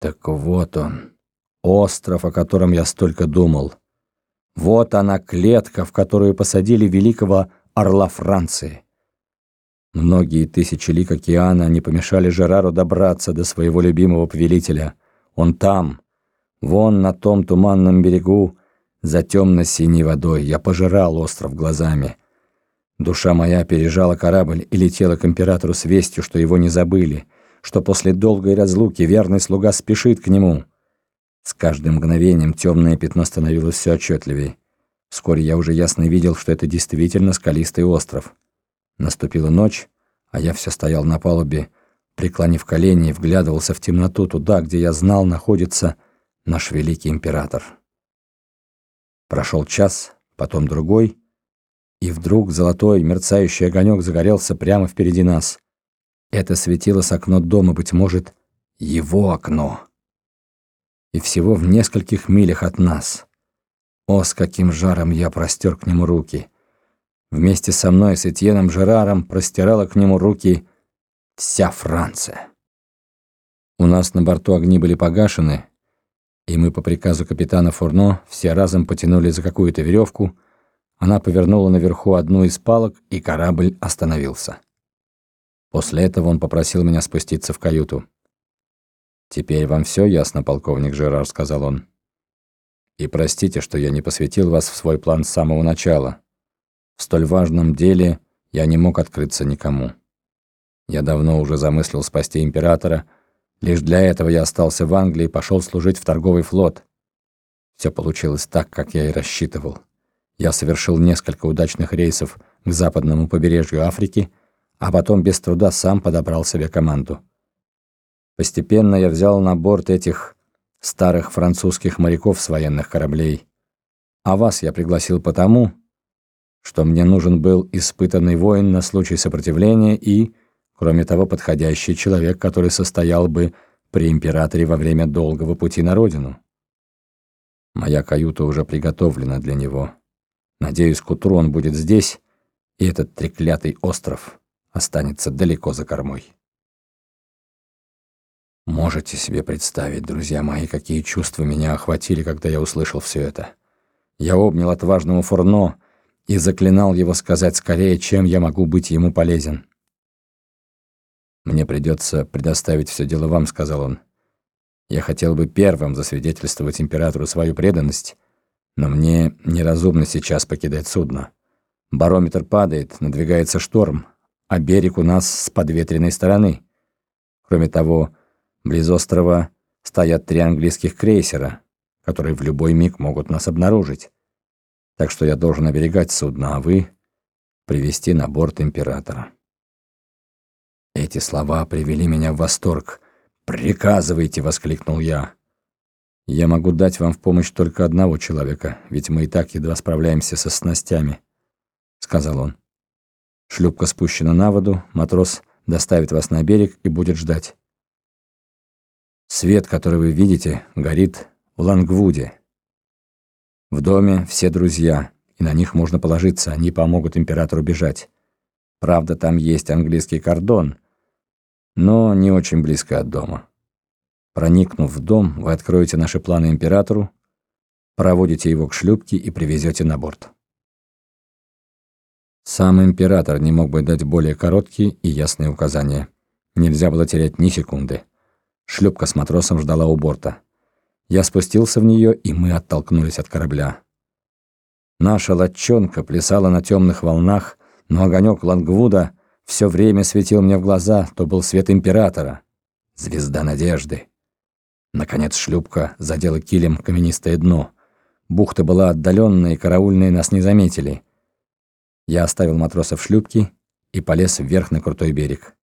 Так вот он, остров, о котором я столько думал. Вот она клетка, в которую посадили великого орла Франции. Многие тысячи лик океана не помешали Жерару добраться до своего любимого повелителя. Он там, вон на том туманном берегу, за темно-синей водой. Я пожирал остров глазами. Душа моя пережала корабль и летела к императору с вестью, что его не забыли, что после долгой разлуки верный слуга спешит к нему. С каждым мгновением темное пятно становилось все отчетливее. Вскоре я уже ясно видел, что это действительно скалистый остров. Наступила ночь, а я все стоял на палубе, преклонив колени и вглядывался в темноту туда, где я знал находится наш великий император. Прошел час, потом другой — и вдруг золотой мерцающий огонек загорелся прямо впереди нас. Это светило с окно дома, быть может, его окно. И всего в нескольких милях от нас. О, с каким жаром я простер к нему руки. Вместе со мной, с Этьеном Жераром, простирала к нему руки вся Франция. У нас на борту огни были погашены, и мы по приказу капитана Фурно все разом потянули за какую-то веревку, она повернула наверху одну из палок, и корабль остановился. После этого он попросил меня спуститься в каюту. «Теперь вам все ясно, полковник Жерар», — сказал он. «И простите, что я не посвятил вас в свой план с самого начала. В столь важном деле я не мог открыться никому. Я давно уже замыслил спасти императора. Лишь для этого я остался в Англии и пошел служить в торговый флот. Все получилось так, как я и рассчитывал. Я совершил несколько удачных рейсов к западному побережью Африки, а потом без труда сам подобрал себе команду. Постепенно я взял на борт этих старых французских моряков с военных кораблей. А вас я пригласил потому, что мне нужен был испытанный воин на случай сопротивления и, кроме того, подходящий человек, который состоял бы при императоре во время долгого пути на родину. Моя каюта уже приготовлена для него. Надеюсь, к утру он будет здесь, и этот треклятый остров останется далеко за кормой. Можете себе представить, друзья мои, какие чувства меня охватили, когда я услышал все это. Я обнял отважного Фурно и заклинал его сказать скорее, чем я могу быть ему полезен. «Мне придется предоставить все дело вам», — сказал он. «Я хотел бы первым засвидетельствовать императору свою преданность, но мне неразумно сейчас покидать судно. Барометр падает, надвигается шторм, а берег у нас с подветренной стороны. Кроме того, близ острова стоят три английских крейсера, которые в любой миг могут нас обнаружить. Так что я должен оберегать судно, а вы привести на борт императора. Эти слова привели меня в восторг. «Приказывайте!» — воскликнул я. Я могу дать вам в помощь только одного человека, ведь мы и так едва справляемся со снастями, сказал он. Шлюпка спущена на воду, матрос доставит вас на берег и будет ждать. Свет, который вы видите, горит в Лангвуде. В доме все друзья, и на них можно положиться, они помогут императору бежать. Правда, там есть английский кордон, но не очень близко от дома. Проникнув в дом, вы откроете наши планы императору, проводите его к шлюпке и привезете на борт. Сам император не мог бы дать более короткие и ясные указания. Нельзя было терять ни секунды. Шлюпка с матросом ждала у борта. Я спустился в нее, и мы оттолкнулись от корабля. Наша лодчонка плясала на темных волнах, но огонек Лангвуда все время светил мне в глаза, то был свет императора, звезда надежды. Наконец шлюпка задела килем каменистое дно. Бухта была отдаленная, и караульные нас не заметили. Я оставил матросов в шлюпке и полез вверх на крутой берег.